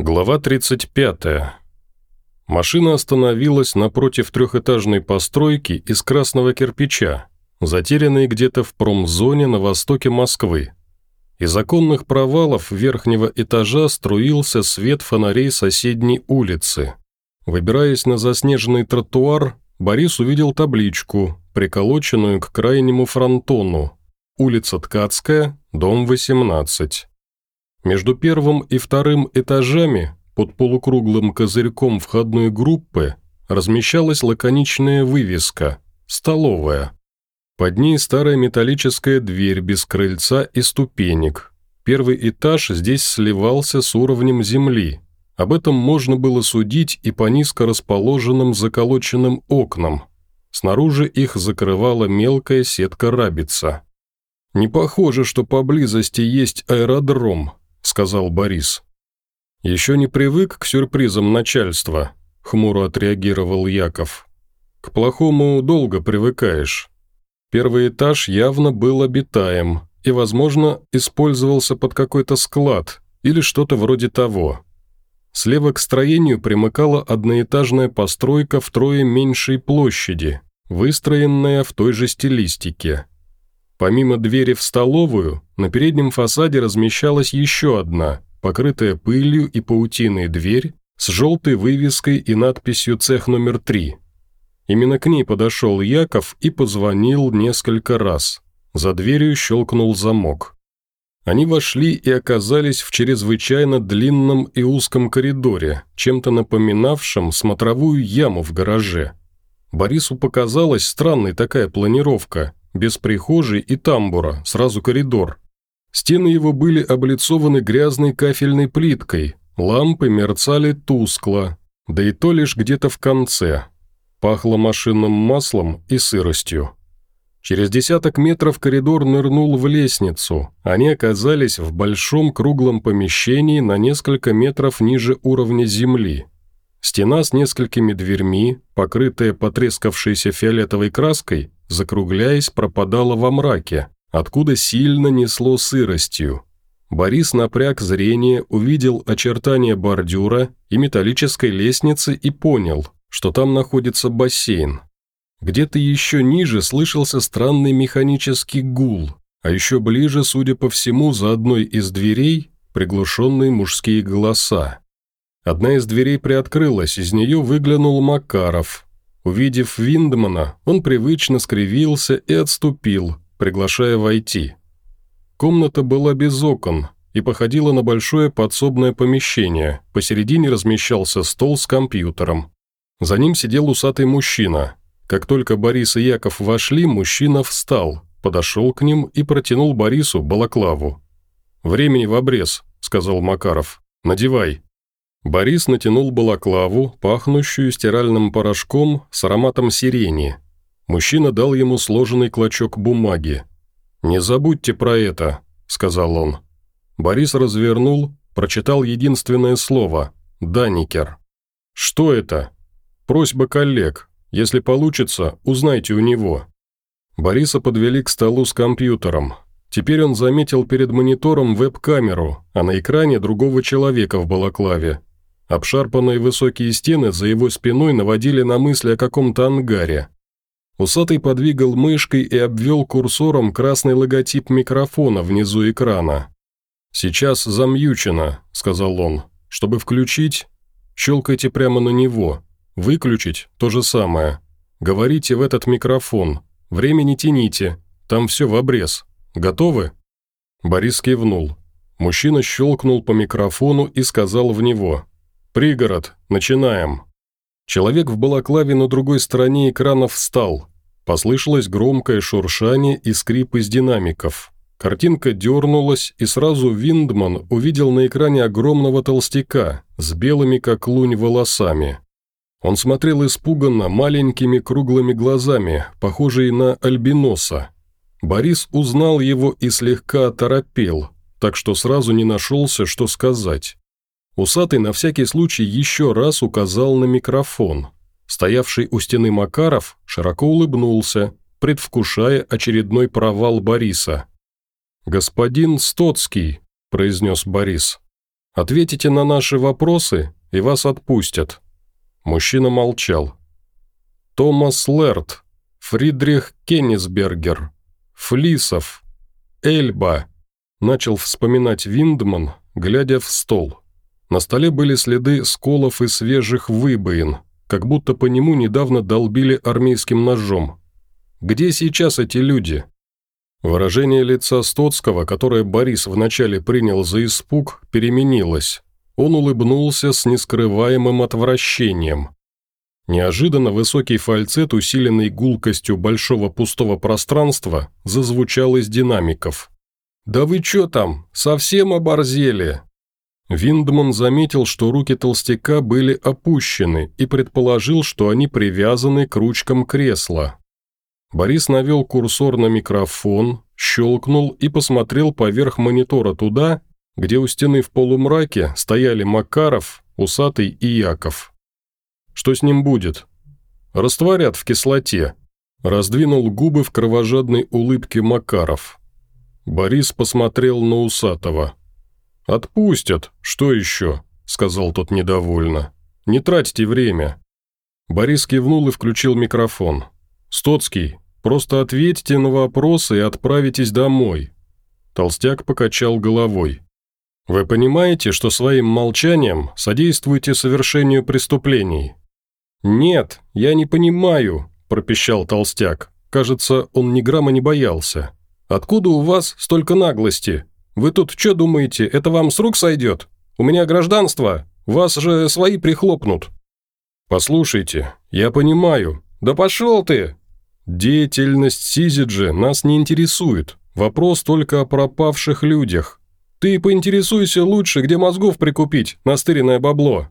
Глава 35. Машина остановилась напротив трехэтажной постройки из красного кирпича, затерянной где-то в промзоне на востоке Москвы. Из оконных провалов верхнего этажа струился свет фонарей соседней улицы. Выбираясь на заснеженный тротуар, Борис увидел табличку, приколоченную к крайнему фронтону. Улица Ткацкая, дом 18. Между первым и вторым этажами, под полукруглым козырьком входной группы, размещалась лаконичная вывеска «Столовая». Под ней старая металлическая дверь без крыльца и ступенек. Первый этаж здесь сливался с уровнем земли. Об этом можно было судить и по низко расположенным заколоченным окнам. Снаружи их закрывала мелкая сетка рабица. Не похоже, что поблизости есть аэродром, – сказал Борис. «Еще не привык к сюрпризам начальства», – хмуро отреагировал Яков. «К плохому долго привыкаешь. Первый этаж явно был обитаем и, возможно, использовался под какой-то склад или что-то вроде того. Слева к строению примыкала одноэтажная постройка втрое меньшей площади, выстроенная в той же стилистике – Помимо двери в столовую, на переднем фасаде размещалась еще одна, покрытая пылью и паутиной дверь с желтой вывеской и надписью «Цех номер 3». Именно к ней подошел Яков и позвонил несколько раз. За дверью щелкнул замок. Они вошли и оказались в чрезвычайно длинном и узком коридоре, чем-то напоминавшем смотровую яму в гараже. Борису показалась странной такая планировка – без прихожей и тамбура, сразу коридор. Стены его были облицованы грязной кафельной плиткой, лампы мерцали тускло, да и то лишь где-то в конце. Пахло машинным маслом и сыростью. Через десяток метров коридор нырнул в лестницу. Они оказались в большом круглом помещении на несколько метров ниже уровня земли. Стена с несколькими дверьми, покрытая потрескавшейся фиолетовой краской, закругляясь, пропадала во мраке, откуда сильно несло сыростью. Борис напряг зрение, увидел очертания бордюра и металлической лестницы и понял, что там находится бассейн. Где-то еще ниже слышался странный механический гул, а еще ближе, судя по всему, за одной из дверей приглушенные мужские голоса. Одна из дверей приоткрылась, из нее выглянул Макаров, Увидев Виндмана, он привычно скривился и отступил, приглашая войти. Комната была без окон и походила на большое подсобное помещение. Посередине размещался стол с компьютером. За ним сидел усатый мужчина. Как только Борис и Яков вошли, мужчина встал, подошел к ним и протянул Борису балаклаву. «Времени в обрез», – сказал Макаров. «Надевай». Борис натянул балаклаву, пахнущую стиральным порошком с ароматом сирени. Мужчина дал ему сложенный клочок бумаги. «Не забудьте про это», – сказал он. Борис развернул, прочитал единственное слово – «Даникер». «Что это?» «Просьба коллег. Если получится, узнайте у него». Бориса подвели к столу с компьютером. Теперь он заметил перед монитором веб-камеру, а на экране другого человека в балаклаве, Обшарпанные высокие стены за его спиной наводили на мысли о каком-то ангаре. Усатый подвигал мышкой и обвел курсором красный логотип микрофона внизу экрана. «Сейчас замьючено», – сказал он. «Чтобы включить, щелкайте прямо на него. Выключить – то же самое. Говорите в этот микрофон. Время не тяните. Там все в обрез. Готовы?» Борис кивнул. Мужчина щелкнул по микрофону и сказал в него – «Пригород. Начинаем». Человек в балаклаве на другой стороне экрана встал. Послышалось громкое шуршание и скрип из динамиков. Картинка дернулась, и сразу Виндман увидел на экране огромного толстяка с белыми как лунь волосами. Он смотрел испуганно маленькими круглыми глазами, похожие на альбиноса. Борис узнал его и слегка оторопел, так что сразу не нашелся, что сказать. Усатый на всякий случай еще раз указал на микрофон. Стоявший у стены Макаров широко улыбнулся, предвкушая очередной провал Бориса. «Господин Стоцкий», – произнес Борис. Ответите на наши вопросы, и вас отпустят». Мужчина молчал. Томас Лерт, Фридрих Кеннисбергер, Флисов, Эльба. Начал вспоминать Виндман, глядя в стол. На столе были следы сколов и свежих выбоин, как будто по нему недавно долбили армейским ножом. Где сейчас эти люди? Выражение лица Стоцкого, которое Борис вначале принял за испуг, переменилось. Он улыбнулся с нескрываемым отвращением. Неожиданно высокий фальцет, усиленный гулкостью большого пустого пространства, зазвучал из динамиков. «Да вы чё там, совсем оборзели?» Виндман заметил, что руки толстяка были опущены и предположил, что они привязаны к ручкам кресла. Борис навел курсор на микрофон, щелкнул и посмотрел поверх монитора туда, где у стены в полумраке стояли Макаров, Усатый и Яков. Что с ним будет? Растворят в кислоте. Раздвинул губы в кровожадной улыбке Макаров. Борис посмотрел на Усатого. «Отпустят, что еще?» – сказал тот недовольно. «Не тратьте время». Борис кивнул и включил микрофон. «Стоцкий, просто ответьте на вопросы и отправитесь домой». Толстяк покачал головой. «Вы понимаете, что своим молчанием содействуете совершению преступлений?» «Нет, я не понимаю», – пропищал Толстяк. Кажется, он ни грамма не боялся. «Откуда у вас столько наглости? Вы тут что думаете, это вам с рук сойдет? У меня гражданство, вас же свои прихлопнут». «Послушайте, я понимаю. Да пошел ты!» Деятельность Сизиджи нас не интересует. Вопрос только о пропавших людях. Ты поинтересуйся лучше, где мозгов прикупить, настыренное бабло».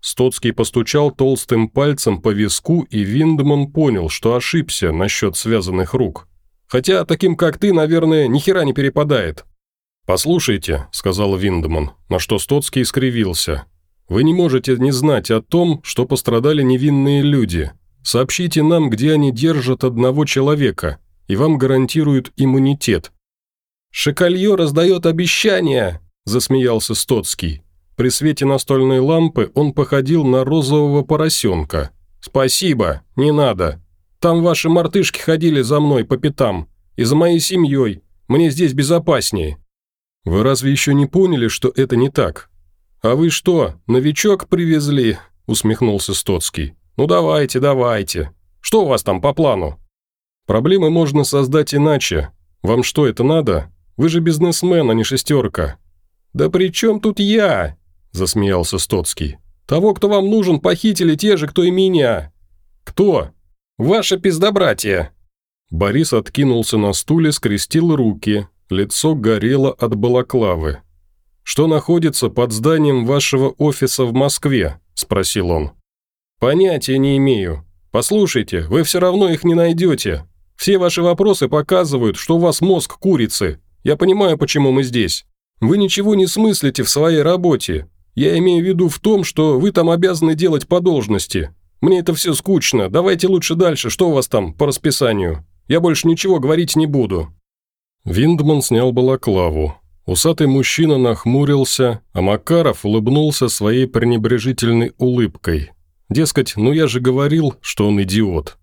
Стоцкий постучал толстым пальцем по виску, и Виндман понял, что ошибся насчет связанных рук. «Хотя таким, как ты, наверное, ни хера не перепадает». «Послушайте», — сказал Виндман, на что Стоцкий скривился. «Вы не можете не знать о том, что пострадали невинные люди. Сообщите нам, где они держат одного человека, и вам гарантируют иммунитет». «Шикалье раздает обещания», – засмеялся Стоцкий. При свете настольной лампы он походил на розового поросенка. «Спасибо, не надо. Там ваши мартышки ходили за мной по пятам. И за моей семьей. Мне здесь безопаснее». «Вы разве еще не поняли, что это не так?» «А вы что, новичок привезли?» – усмехнулся Стоцкий. «Ну давайте, давайте. Что у вас там по плану?» «Проблемы можно создать иначе. Вам что, это надо? Вы же бизнесмен, а не шестерка». «Да при чем тут я?» – засмеялся Стоцкий. «Того, кто вам нужен, похитили те же, кто и меня». «Кто?» «Ваше пиздобратье». Борис откинулся на стуле, скрестил руки. Лицо горело от балаклавы. «Что находится под зданием вашего офиса в Москве?» – спросил он. «Понятия не имею. Послушайте, вы все равно их не найдете. Все ваши вопросы показывают, что у вас мозг курицы. Я понимаю, почему мы здесь. Вы ничего не смыслите в своей работе. Я имею в виду в том, что вы там обязаны делать по должности. Мне это все скучно. Давайте лучше дальше. Что у вас там по расписанию? Я больше ничего говорить не буду». Виндман снял балаклаву. Усатый мужчина нахмурился, а Макаров улыбнулся своей пренебрежительной улыбкой. Дескать, ну я же говорил, что он идиот.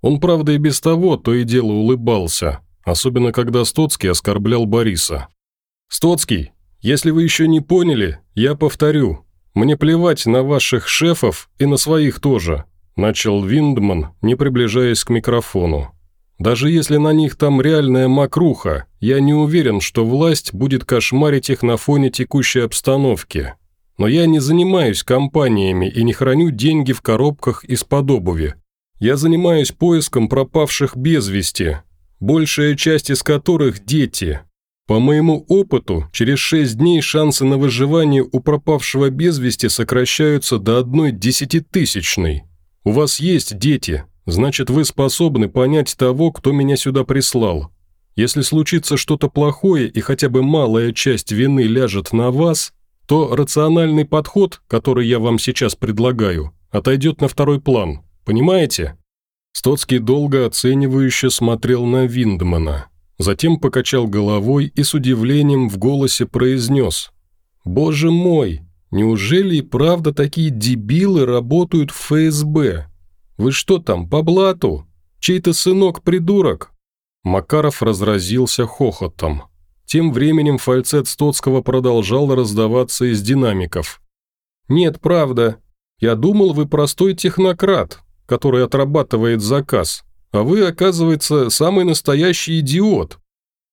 Он, правда, и без того то и дело улыбался, особенно когда Стоцкий оскорблял Бориса. «Стоцкий, если вы еще не поняли, я повторю. Мне плевать на ваших шефов и на своих тоже», начал Виндман, не приближаясь к микрофону. «Даже если на них там реальная мокруха, я не уверен, что власть будет кошмарить их на фоне текущей обстановки. Но я не занимаюсь компаниями и не храню деньги в коробках из-под обуви. Я занимаюсь поиском пропавших без вести, большая часть из которых – дети. По моему опыту, через 6 дней шансы на выживание у пропавшего без вести сокращаются до одной десятитысячной. У вас есть дети, значит вы способны понять того, кто меня сюда прислал. Если случится что-то плохое и хотя бы малая часть вины ляжет на вас – то рациональный подход, который я вам сейчас предлагаю, отойдет на второй план. Понимаете?» Стоцкий долго оценивающе смотрел на Виндмана, затем покачал головой и с удивлением в голосе произнес. Боже мой, неужели и правда такие дебилы работают в ФСБ? Вы что там, по блату? Чей-то сынок-придурок?» Макаров разразился хохотом. Тем временем фальцет Стоцкого продолжал раздаваться из динамиков. «Нет, правда. Я думал, вы простой технократ, который отрабатывает заказ, а вы, оказывается, самый настоящий идиот.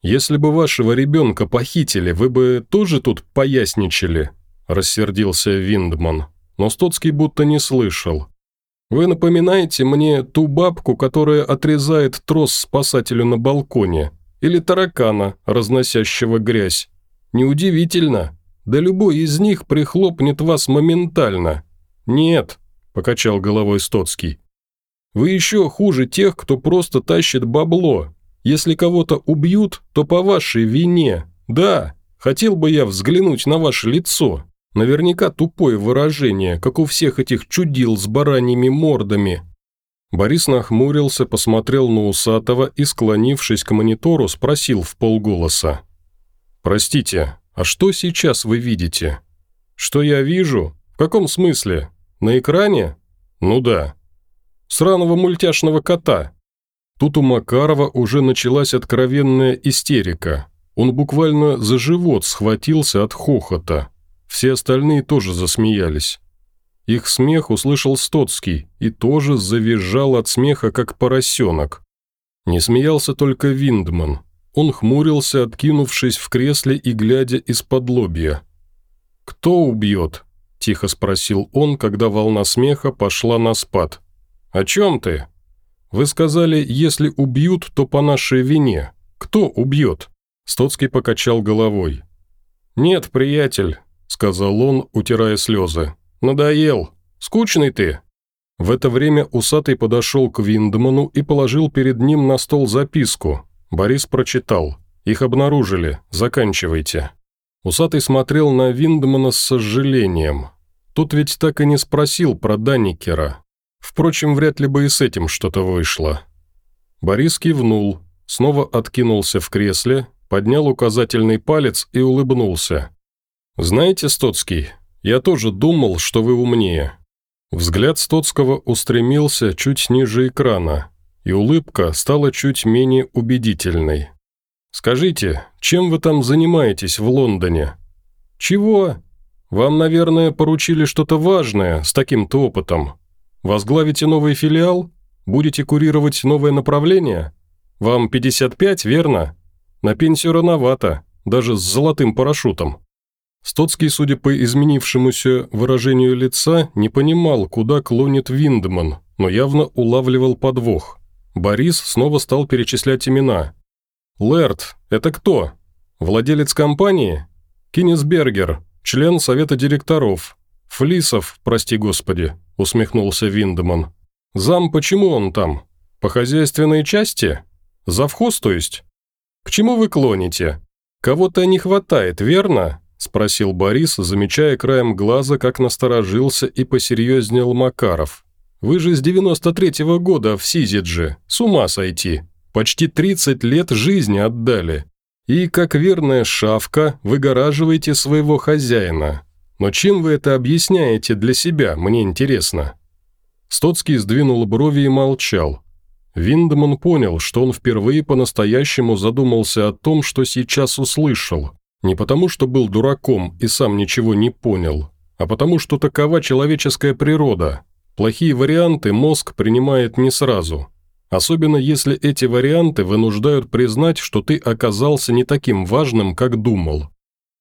Если бы вашего ребенка похитили, вы бы тоже тут поясничали?» – рассердился Виндман. Но Стоцкий будто не слышал. «Вы напоминаете мне ту бабку, которая отрезает трос спасателю на балконе, или таракана, разносящего грязь. Неудивительно. Да любой из них прихлопнет вас моментально. Нет, покачал головой Стоцкий. Вы еще хуже тех, кто просто тащит бабло. Если кого-то убьют, то по вашей вине. Да, хотел бы я взглянуть на ваше лицо. Наверняка тупое выражение, как у всех этих чудил с бараньими мордами. Борис нахмурился, посмотрел на Усатого и, склонившись к монитору, спросил в полголоса. «Простите, а что сейчас вы видите?» «Что я вижу? В каком смысле? На экране?» «Ну да». «Сраного мультяшного кота». Тут у Макарова уже началась откровенная истерика. Он буквально за живот схватился от хохота. Все остальные тоже засмеялись. Их смех услышал Стоцкий и тоже завизжал от смеха, как поросенок. Не смеялся только Виндман. Он хмурился, откинувшись в кресле и глядя из-под лобья. «Кто убьет?» – тихо спросил он, когда волна смеха пошла на спад. «О чем ты?» «Вы сказали, если убьют, то по нашей вине. Кто убьет?» Стоцкий покачал головой. «Нет, приятель», – сказал он, утирая слезы. «Надоел. Скучный ты». В это время усатый подошел к Виндману и положил перед ним на стол записку. Борис прочитал. «Их обнаружили. Заканчивайте». Усатый смотрел на Виндмана с сожалением. Тот ведь так и не спросил про Данникера. Впрочем, вряд ли бы и с этим что-то вышло. Борис кивнул, снова откинулся в кресле, поднял указательный палец и улыбнулся. «Знаете, Стоцкий, я тоже думал, что вы умнее». Взгляд Стоцкого устремился чуть ниже экрана, и улыбка стала чуть менее убедительной. «Скажите, чем вы там занимаетесь в Лондоне?» «Чего? Вам, наверное, поручили что-то важное с таким-то опытом. Возглавите новый филиал? Будете курировать новое направление? Вам 55, верно? На пенсию рановато, даже с золотым парашютом». Стоцкий, судя по изменившемуся выражению лица, не понимал, куда клонит Виндман, но явно улавливал подвох. Борис снова стал перечислять имена. «Лэрд, это кто? Владелец компании? Кинесбергер, член совета директоров. Флисов, прости господи», – усмехнулся Виндман. «Зам, почему он там? По хозяйственной части? Завхоз, то есть? К чему вы клоните? Кого-то не хватает, верно?» – спросил Борис, замечая краем глаза, как насторожился и посерьезнел Макаров. «Вы же с 93-го года в Сизидже, с ума сойти. Почти 30 лет жизни отдали. И, как верная шавка, выгораживаете своего хозяина. Но чем вы это объясняете для себя, мне интересно?» Стоцкий сдвинул брови и молчал. Виндман понял, что он впервые по-настоящему задумался о том, что сейчас услышал. Не потому, что был дураком и сам ничего не понял, а потому, что такова человеческая природа. Плохие варианты мозг принимает не сразу. Особенно если эти варианты вынуждают признать, что ты оказался не таким важным, как думал.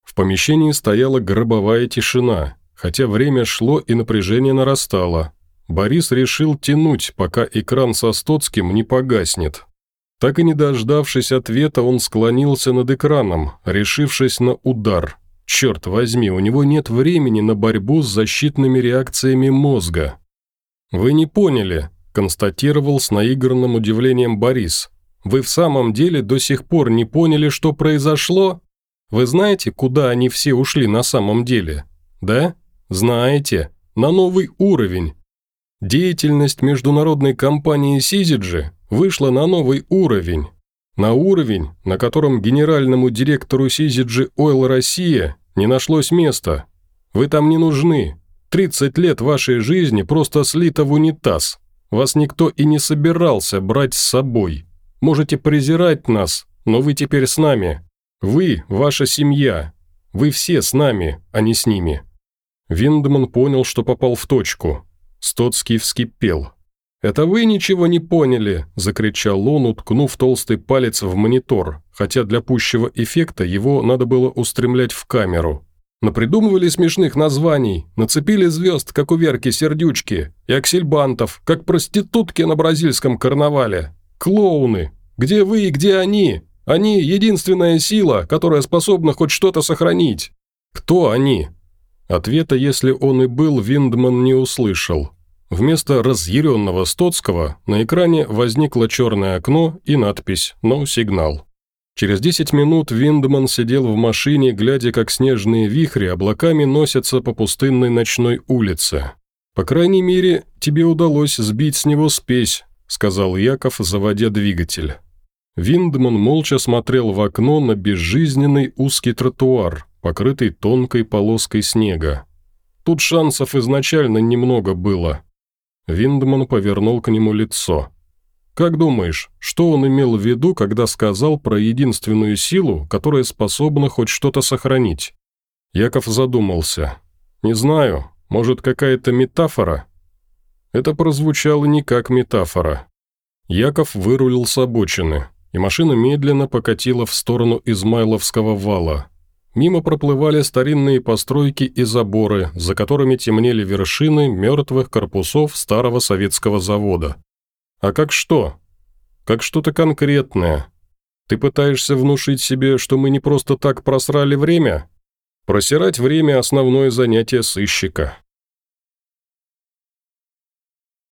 В помещении стояла гробовая тишина, хотя время шло и напряжение нарастало. Борис решил тянуть, пока экран со Стоцким не погаснет. Так и не дождавшись ответа, он склонился над экраном, решившись на удар. Черт возьми, у него нет времени на борьбу с защитными реакциями мозга. «Вы не поняли», – констатировал с наигранным удивлением Борис. «Вы в самом деле до сих пор не поняли, что произошло? Вы знаете, куда они все ушли на самом деле? Да? Знаете. На новый уровень. Деятельность международной компании «Сизиджи» вышла на новый уровень. На уровень, на котором генеральному директору Сизиджи Ойл Россия Не нашлось места. Вы там не нужны. 30 лет вашей жизни просто слито в унитаз. Вас никто и не собирался брать с собой. Можете презирать нас, но вы теперь с нами. Вы – ваша семья. Вы все с нами, а не с ними». Виндман понял, что попал в точку. Стоцкий вскипел. «Это вы ничего не поняли!» – закричал он, уткнув толстый палец в монитор, хотя для пущего эффекта его надо было устремлять в камеру. Напридумывали смешных названий, нацепили звезд, как у Верки Сердючки, и аксельбантов, как проститутки на бразильском карнавале. Клоуны! Где вы и где они? Они – единственная сила, которая способна хоть что-то сохранить. Кто они? Ответа, если он и был, Виндман не услышал. Вместо разъяренного Стоцкого на экране возникло черное окно и надпись «No сигнал». Через 10 минут Виндман сидел в машине, глядя, как снежные вихри облаками носятся по пустынной ночной улице. «По крайней мере, тебе удалось сбить с него спесь», – сказал Яков, заводя двигатель. Виндман молча смотрел в окно на безжизненный узкий тротуар, покрытый тонкой полоской снега. Тут шансов изначально немного было. Виндман повернул к нему лицо. «Как думаешь, что он имел в виду, когда сказал про единственную силу, которая способна хоть что-то сохранить?» Яков задумался. «Не знаю, может, какая-то метафора?» Это прозвучало не как метафора. Яков вырулил с обочины, и машина медленно покатила в сторону Измайловского вала. Мимо проплывали старинные постройки и заборы, за которыми темнели вершины мертвых корпусов старого советского завода. А как что? Как что-то конкретное. Ты пытаешься внушить себе, что мы не просто так просрали время? Просирать время – основное занятие сыщика.